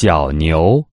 小牛。